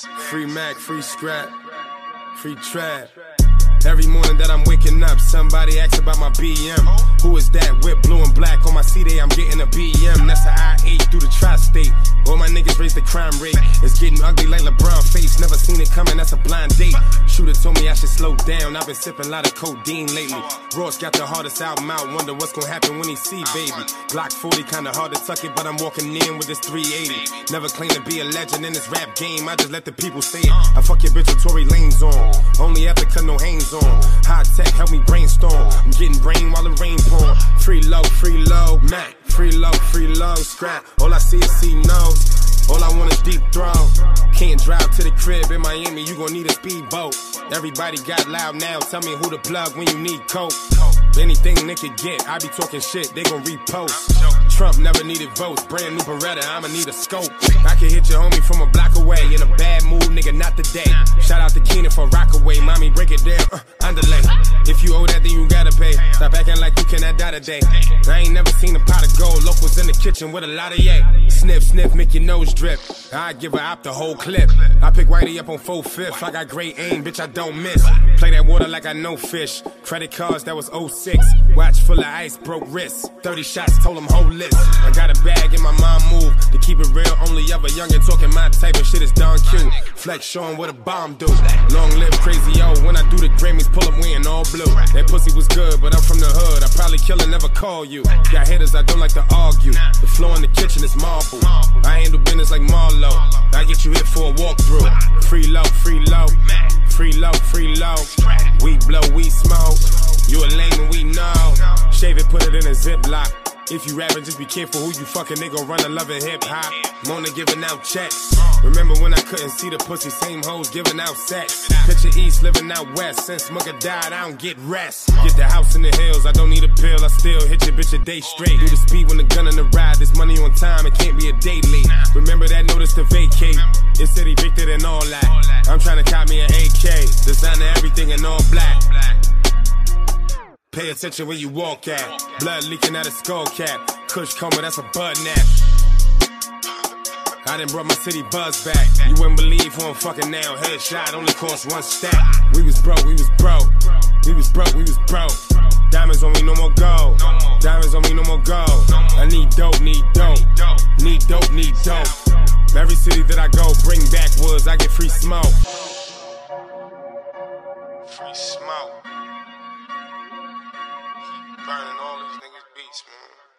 Free Mac, free scrap, free trap. Every morning that I'm waking up, somebody asks about my BM. Who is that? Whip black on my CD, I'm getting a BM. That's a I-8 through the tri-state. All my niggas raise the crime rate. It's getting ugly like LeBron face. Never seen it coming, that's a blind date. Shooter told me I should slow down. I've been sipping a lot of codeine lately. Ross got the hardest album out. Wonder what's gonna happen when he see baby. Glock 40 kinda hard to tuck it, but I'm walking in with this 380. Never claim to be a legend in this rap game. I just let the people say it. I fuck your bitch with Tory Lanez on. Only after cut no hands on. High tech, help me brainstorm. I'm getting brain while the rain pour. Free low, free low, Mac. Free low, free low, scrap. All I see is C notes. All I want is deep throw. Can't drive to the crib in Miami, you gon' need a speedboat. Everybody got loud now, tell me who to plug when you need coke. Anything they could get, I be talking shit, they gon' repost. Trump never needed votes, brand new Beretta, I'ma need a scope. I can hit your homie from a block away, in a bad mood, nigga, not today. Shout out to Keenan for Rockaway, mommy, break it down, uh. If you owe that, then you gotta pay. Stop acting like you cannot die today. I ain't never seen a pot of gold, locals in the kitchen with a lot of yay. Sniff, sniff, make your nose drip. I give her op the whole clip. I pick Whitey up on 4 fifth. I got great aim, bitch, I don't miss. Play that water like I know fish. Credit cards, that was 06. Watch full of ice, broke wrists. 30 shots, told them whole list. I got a bag in my mom move. To keep it real, only ever young and talking my type of shit is Don Q. Flex showing what a bomb do. Long live crazy yo. Good, but I'm from the hood. I probably kill and never call you. Got haters, I don't like to argue. The floor in the kitchen is marble. I handle business like Marlo. I get you hit for a walkthrough. Free low, free low. Free low, free low. We blow, we smoke. You a lame and we know. Shave it, put it in a ziplock. If you rapping, just be careful who you fucking. They gon' run a Love & Hip Hop. Mona giving out checks. Remember when I couldn't see the pussy, same hoes giving out sex. Picture East living out West. Since Mugga died, I don't get rest. Get the house in the hills, I don't need a pill. I still hit your bitch a day straight. Do the speed when the gun in the ride. This money on time, it can't be a day late. Remember that notice to vacate. It said evicted and all that. I'm trying to cop me an AK. Designer everything in all. Pay attention when you walk at. Blood leaking out a skull cap. Kush coma, that's a bud nap. I done brought my city buzz back. You wouldn't believe who I'm fucking now. Headshot only cost one stack. We was broke, we was broke. We was broke, we was broke. Diamonds on me, no more gold. Diamonds on me, no more gold. I need dope, need dope. Need dope, need dope. Every city that I go, bring back woods. I get free smoke. Man.